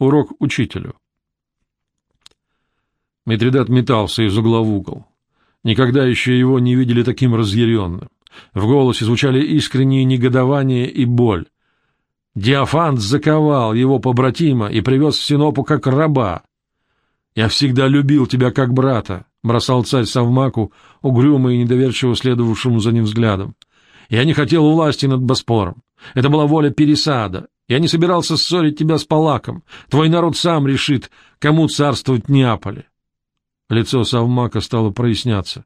Урок учителю. Митридат метался из угла в угол. Никогда еще его не видели таким разъяренным. В голосе звучали искренние негодование и боль. Диофант заковал его побратима и привез в Синопу как раба. «Я всегда любил тебя как брата», — бросал царь Савмаку, угрюмо и недоверчиво следовавшему за ним взглядом. «Я не хотел власти над Боспором. Это была воля Пересада. Я не собирался ссорить тебя с Палаком. Твой народ сам решит, кому царствовать Неаполе. Лицо Савмака стало проясняться.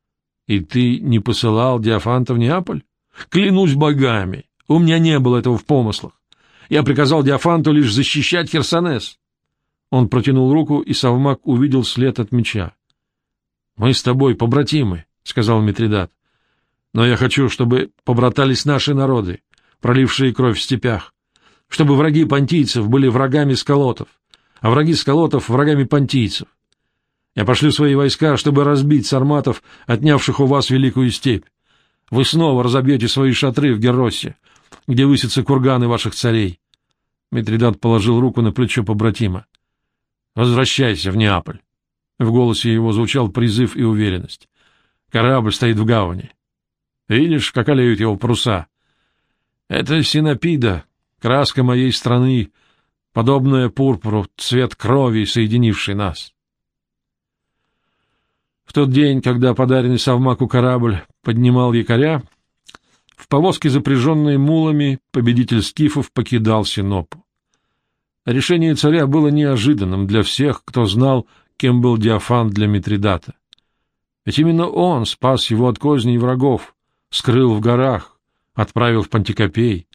— И ты не посылал Диофанта в Неаполь? — Клянусь богами, у меня не было этого в помыслах. Я приказал Диофанту лишь защищать Херсонес. Он протянул руку, и Савмак увидел след от меча. — Мы с тобой побратимы, — сказал Митридат. — Но я хочу, чтобы побратались наши народы, пролившие кровь в степях, чтобы враги понтийцев были врагами сколотов, а враги сколотов — врагами понтийцев. Я пошлю свои войска, чтобы разбить сарматов, отнявших у вас великую степь. Вы снова разобьете свои шатры в Герросе, где высятся курганы ваших царей. Митридат положил руку на плечо побратима. — Возвращайся в Неаполь. В голосе его звучал призыв и уверенность. Корабль стоит в гавани. Видишь, как олеют его паруса? Это синопида, краска моей страны, подобная пурпуру, цвет крови, соединивший нас. В тот день, когда подаренный Савмаку корабль поднимал якоря, в повозке, запряженной мулами, победитель скифов покидал Синопу. Решение царя было неожиданным для всех, кто знал, кем был Диофант для Митридата. Ведь именно он спас его от козней врагов, скрыл в горах, отправил в Пантикопей.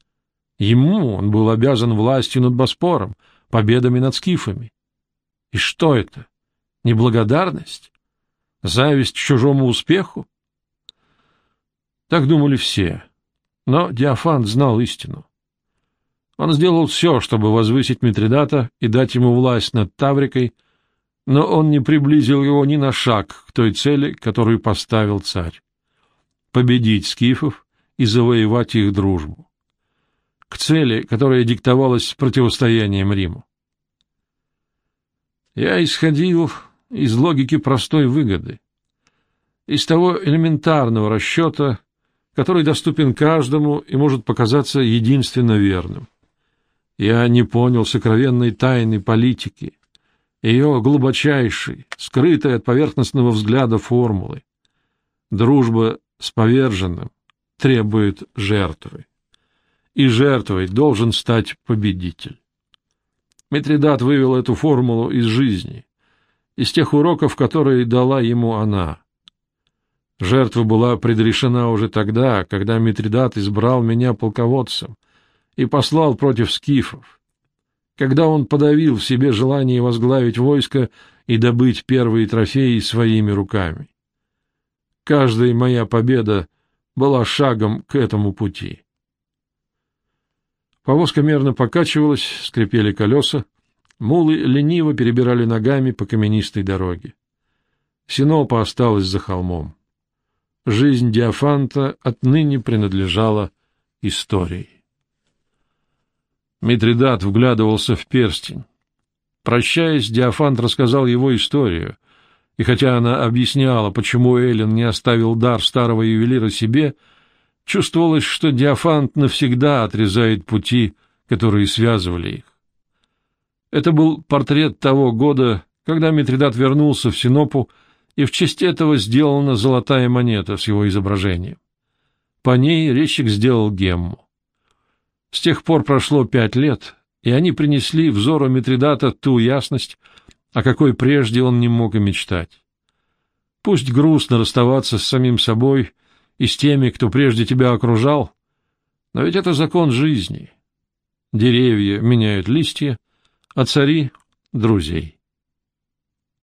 Ему он был обязан властью над Боспором, победами над скифами. И что это? Неблагодарность? Зависть к чужому успеху? Так думали все. Но Диофант знал истину. Он сделал все, чтобы возвысить Митридата и дать ему власть над Таврикой, но он не приблизил его ни на шаг к той цели, которую поставил царь — победить скифов и завоевать их дружбу. К цели, которая диктовалась противостоянием Риму. Я исходил из логики простой выгоды, из того элементарного расчета, который доступен каждому и может показаться единственно верным. Я не понял сокровенной тайны политики, ее глубочайшей, скрытой от поверхностного взгляда формулы. Дружба с поверженным требует жертвы, и жертвой должен стать победитель. Митридат вывел эту формулу из жизни, из тех уроков, которые дала ему она. Жертва была предрешена уже тогда, когда Митридат избрал меня полководцем и послал против скифов, когда он подавил в себе желание возглавить войско и добыть первые трофеи своими руками. Каждая моя победа была шагом к этому пути. Повозка мерно покачивалась, скрипели колеса, Мулы лениво перебирали ногами по каменистой дороге. Синопа осталась за холмом. Жизнь Диофанта отныне принадлежала истории. Митридат вглядывался в перстень. Прощаясь, Диофант рассказал его историю, и хотя она объясняла, почему Эллен не оставил дар старого ювелира себе, чувствовалось, что Диофант навсегда отрезает пути, которые связывали их. Это был портрет того года, когда Митридат вернулся в Синопу, и в честь этого сделана золотая монета с его изображением. По ней резчик сделал гемму. С тех пор прошло пять лет, и они принесли взору Митридата ту ясность, о какой прежде он не мог и мечтать. Пусть грустно расставаться с самим собой и с теми, кто прежде тебя окружал, но ведь это закон жизни. Деревья меняют листья, а цари — друзей.